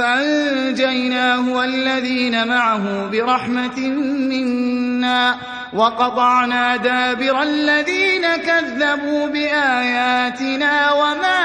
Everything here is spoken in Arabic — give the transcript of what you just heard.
فأنجيناه والذين معه برحمة منا وقطعنا دابر الذين كذبوا بآياتنا وما